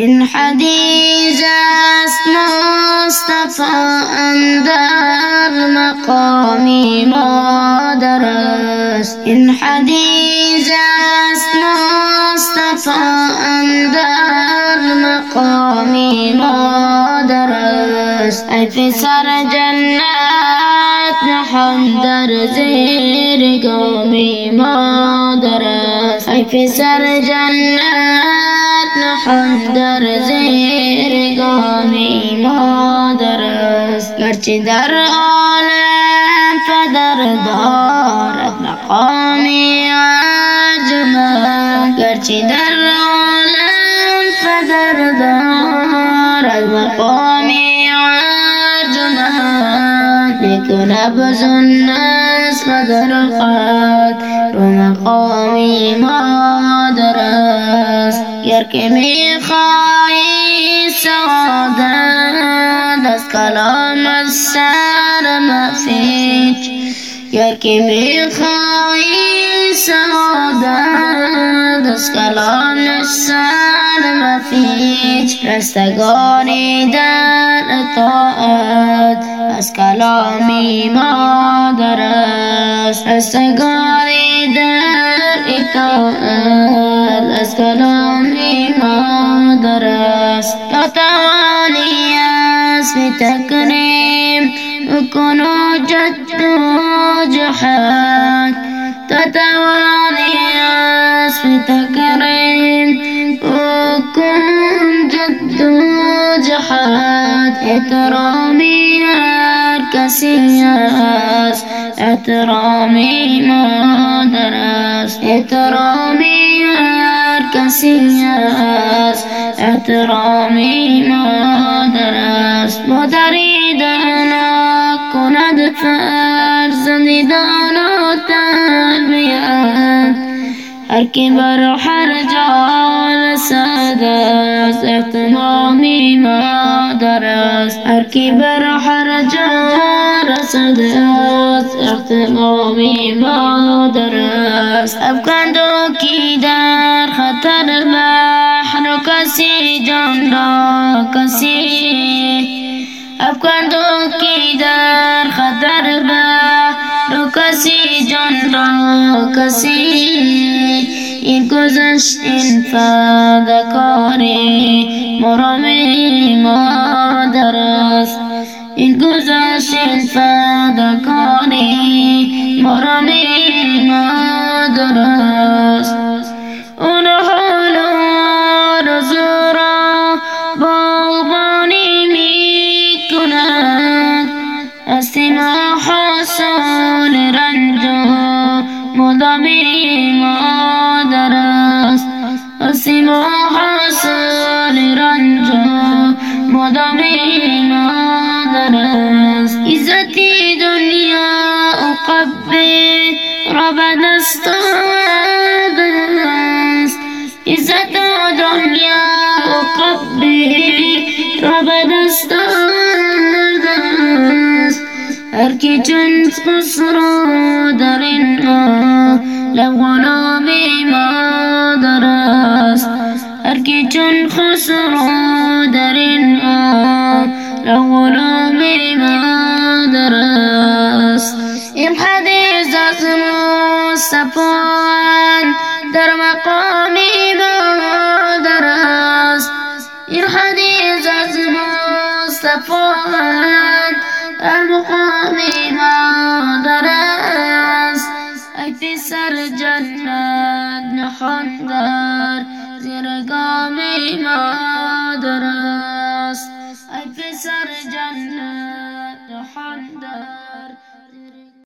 الحديث اسم مصطفى أندر مقامي ما درس. الحديث اسم مصطفى أندر مقامي ما درس. أفسر جنات نحندر زير قومي ما درس. أفسر جنات نهان در زیر گامی مادر است. گرچه در عالم پدر دارد مقامی عجمت گرچه در عالم پدر دارد مقامی عجمت لیکن ابز الناس قدر القدر مقامی مادر که می‌خواهی سعادت از کلام از سر مفیچ گر که می‌خواهی سعادت از کلام از سر مفیچ رستگاری در اطاعت از کلامی مادر است رستگاری در اطاعت از مادر است تا توانی است تکریم کنو جد و جهاد تا توانی است تکریم کن جد و جهاد احترامی هر کسی است احترامی کسی است احترامی مادر است مادری دانا کند فرزندی دانا تربیت. هر کی بر هر جا رسد است احترامی مادر است هر کی بر هر جا رسد است احترامی مادر است افکندو کی در و کسی جان را کسی افکندو کی در خطر بحر و کسی جان را کسی این گذشت این فدکاری مرمی مادر است. این گذشت این فدکاری مرمی مدامی مادر است. از ما حاصل رنج و مدامی مادر است. عزتی دنیا و به دست است عزت دنیا و به دست است هر کی چون خسرو در این لب غلام ما درس أركي چون خسرو در این آن ما درس این حدیث از مصطفان در مقام ما درس این حدیث از مصطفان در مقام ما Fatima.